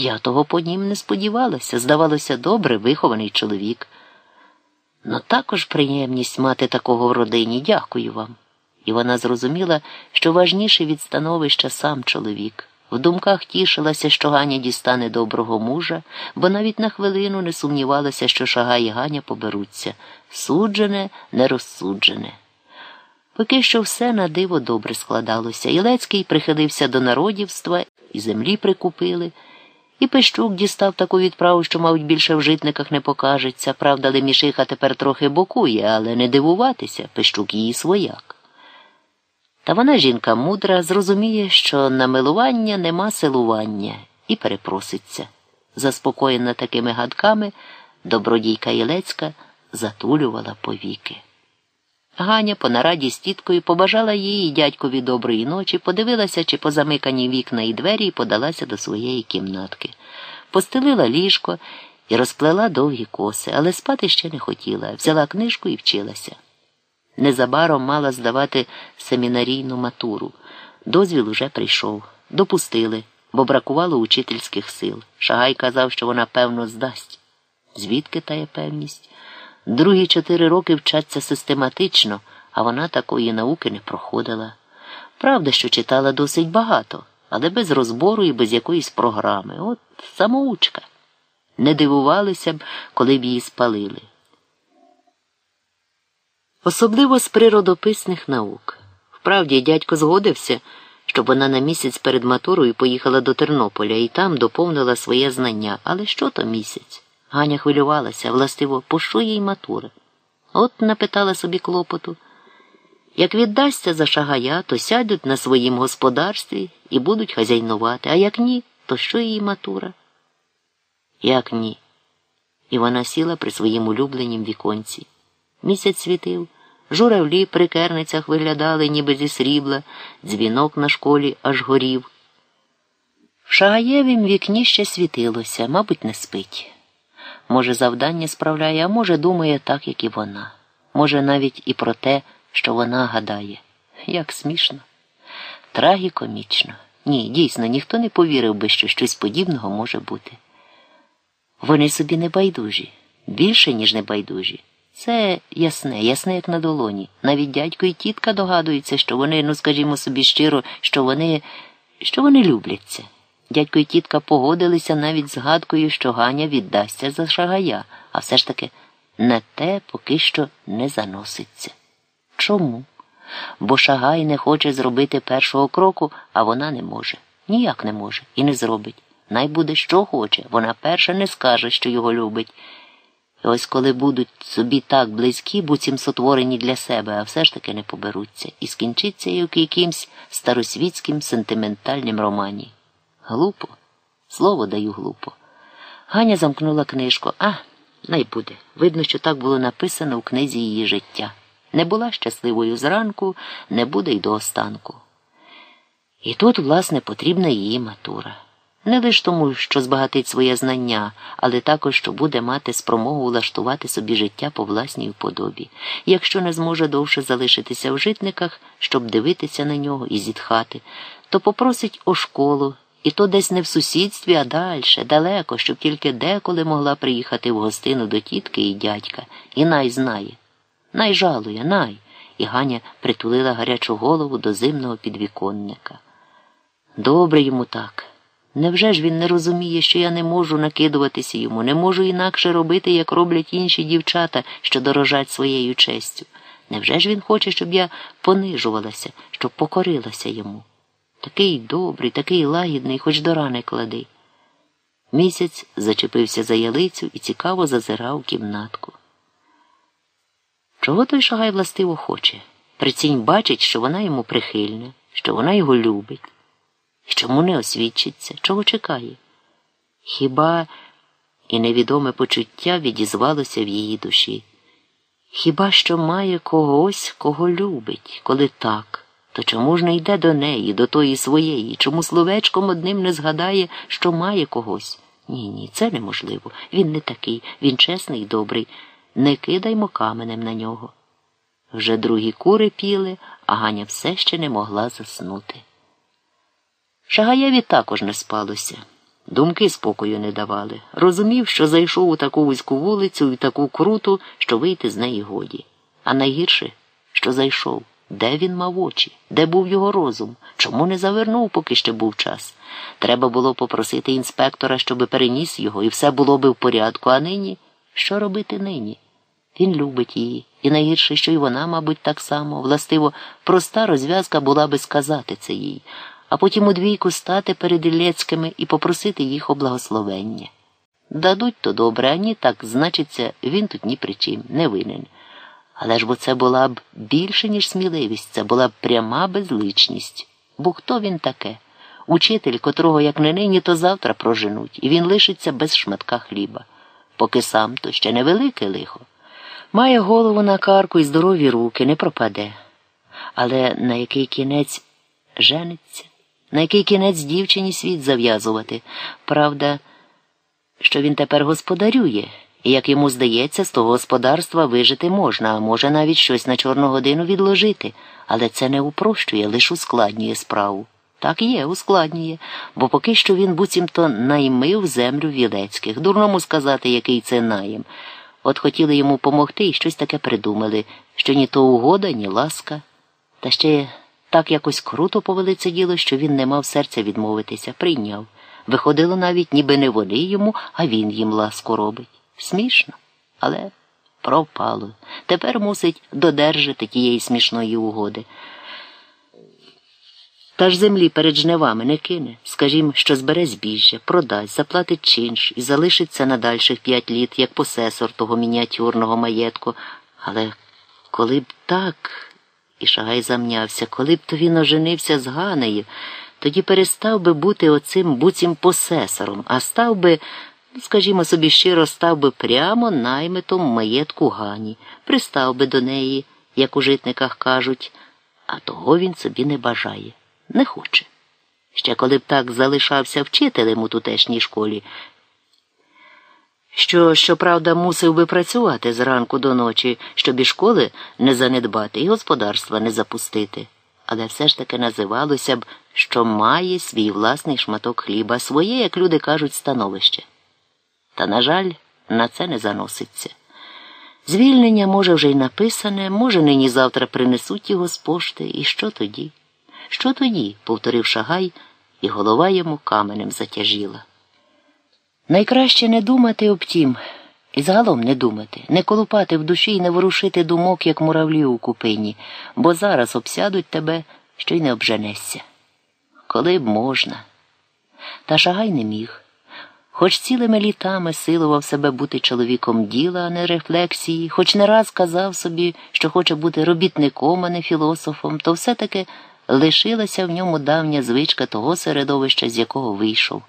Я того по нім не сподівалася, здавалося, добре вихований чоловік. Ну також приємність мати такого в родині, дякую вам. І вона зрозуміла, що важніше від становища сам чоловік. В думках тішилася, що Ганя дістане доброго мужа, бо навіть на хвилину не сумнівалася, що Шага і Ганя поберуться суджене, нерозсуджене. Поки що все на диво добре складалося. Ілецький прихилився до народівства, і землі прикупили. І Пещук дістав таку відправу, що, мабуть, більше в житниках не покажеться. Правда, Лемішиха тепер трохи бокує, але не дивуватися, Пещук її свояк. Та вона жінка мудра, зрозуміє, що на милування нема силування, і перепроситься. Заспокоєна такими гадками, добродійка Ілецька затулювала повіки. Ганя по нараді з тіткою побажала їй і дядькові доброї ночі, подивилася, чи позамикані вікна і двері, і подалася до своєї кімнатки. Постелила ліжко і розплела довгі коси, але спати ще не хотіла. Взяла книжку і вчилася. Незабаром мала здавати семінарійну матуру. Дозвіл уже прийшов. Допустили, бо бракувало учительських сил. Шагай казав, що вона певно здасть. Звідки тая певність? Другі чотири роки вчаться систематично, а вона такої науки не проходила. Правда, що читала досить багато, але без розбору і без якоїсь програми. От самоучка. Не дивувалися б, коли б її спалили. Особливо з природописних наук. Вправді, дядько згодився, щоб вона на місяць перед матурою поїхала до Тернополя і там доповнила своє знання. Але що то місяць? Ганя хвилювалася, властиво, пощо їй матура. От напитала собі клопоту. Як віддасться за шагая, то сядуть на своїм господарстві і будуть хазяйнувати, а як ні, то що їй матура? Як ні? І вона сіла при своїм улюбленім віконці. Місяць світив, журавлі при керницях виглядали, ніби зі срібла, дзвінок на школі аж горів. В шагаєвім вікні ще світилося, мабуть, не спить. Може, завдання справляє, а може, думає так, як і вона. Може, навіть і про те, що вона гадає. Як смішно, трагікомічно. Ні, дійсно, ніхто не повірив би, що щось подібного може бути. Вони собі не байдужі, більше, ніж не байдужі. Це ясне, ясне, як на долоні. Навіть дядько і тітка догадуються, що вони, ну скажімо собі щиро, що вони, що вони любляться. Дядько і тітка погодилися навіть з гадкою, що Ганя віддасться за шагая, а все ж таки на те поки що не заноситься. Чому? Бо шагай не хоче зробити першого кроку, а вона не може. Ніяк не може і не зробить. Най буде що хоче, вона перша не скаже, що його любить. І ось коли будуть собі так близькі, буцім сотворені для себе, а все ж таки не поберуться, і скінчиться як якимсь старосвітським сентиментальним романі. Глупо, слово даю глупо. Ганя замкнула книжку. А, най буде. Видно, що так було написано у книзі її життя. Не була щасливою зранку, не буде й до останку. І тут, власне, потрібна її матура. Не лише тому, що збагатить своє знання, але також, що буде мати спромогу влаштувати собі життя по власній вподобі, якщо не зможе довше залишитися в житниках, щоб дивитися на нього і зітхати, то попросить о школу, і то десь не в сусідстві, а далі, далеко, щоб тільки деколи могла приїхати в гостину до тітки і дядька, і най знає. Най жалує, най. І Ганя притулила гарячу голову до зимного підвіконника. Добре йому так. Невже ж він не розуміє, що я не можу накидуватися йому, не можу інакше робити, як роблять інші дівчата, що дорожать своєю честю? Невже ж він хоче, щоб я понижувалася, щоб покорилася йому? Такий добрий, такий лагідний, хоч до рани клади. Місяць зачепився за ялицю і цікаво зазирав у кімнатку. Чого той шагай властиво хоче? Прицінь бачить, що вона йому прихильна, що вона його любить. Чому не освідчиться? Чого чекає? Хіба і невідоме почуття відізвалося в її душі? Хіба що має когось, кого любить, коли так, то чому ж не йде до неї, до тої своєї? Чому словечком одним не згадає, що має когось? Ні, ні, це неможливо. Він не такий, він чесний і добрий. Не кидаймо каменем на нього. Вже другі кури піли, а Ганя все ще не могла заснути. Шагаєві також не спалося. Думки спокою не давали. Розумів, що зайшов у таку вузьку вулицю і таку круту, що вийти з неї годі. А найгірше, що зайшов. Де він мав очі? Де був його розум? Чому не завернув, поки ще був час? Треба було попросити інспектора, щоби переніс його, і все було би в порядку, а нині що робити нині? Він любить її, і найгірше, що й вона, мабуть, так само. Властиво, проста розв'язка була би сказати це їй, а потім у двійку стати перед Ілецькими і попросити їх о благословення. Дадуть то добре, а ні так, значиться, він тут ні при чим, не винен. Але ж бо це була б більше, ніж сміливість, це була б пряма безличність. Бо хто він таке? Учитель, котрого, як не нині, то завтра проженуть, і він лишиться без шматка хліба. Поки сам, то ще невелике лихо. Має голову на карку і здорові руки, не пропаде. Але на який кінець жениться, на який кінець дівчині світ зав'язувати? Правда, що він тепер господарює, як йому здається, з того господарства вижити можна, а може навіть щось на чорну годину відложити, але це не упрощує, лише ускладнює справу. Так є, ускладнює, бо поки що він буцімто наймив землю Вілецьких, дурному сказати, який це наєм. От хотіли йому помогти і щось таке придумали, що ні то угода, ні ласка. Та ще так якось круто повели це діло, що він не мав серця відмовитися, прийняв. Виходило навіть, ніби не вони йому, а він їм ласку робить. Смішно, але пропало. Тепер мусить додержати тієї смішної угоди. Та ж землі перед жнивами не кине, скажімо, що збере збіжжя, продасть, заплатить чинш і залишиться на дальших п'ять літ, як посесор того мініатюрного маєтку. Але коли б так, і Шагай замнявся, коли б то він оженився з Ганею, тоді перестав би бути оцим буцім посесором, а став би, скажімо собі щиро, став би прямо наймитом маєтку Гані, пристав би до неї, як у житниках кажуть, а того він собі не бажає не хоче. Ще коли б так залишався вчителем у тутешній школі, що, щоправда, мусив би працювати зранку до ночі, щоб і школи не занедбати, і господарства не запустити. Але все ж таки називалося б, що має свій власний шматок хліба, своє, як люди кажуть, становище. Та, на жаль, на це не заноситься. Звільнення, може, вже й написане, може, нині завтра принесуть його з пошти, і що тоді? Що тоді? повторив шагай, і голова йому каменем затяжіла. Найкраще не думати об тім, і загалом не думати, не колупати в душі і не ворушити думок, як муравлі у купині, бо зараз обсядуть тебе, що й не обженешся. Коли б можна. Та шагай не міг. Хоч цілими літами силував себе бути чоловіком діла, а не рефлексії, хоч не раз казав собі, що хоче бути робітником, а не філософом, то все таки лишилася в ньому давня звичка того середовища, з якого вийшов.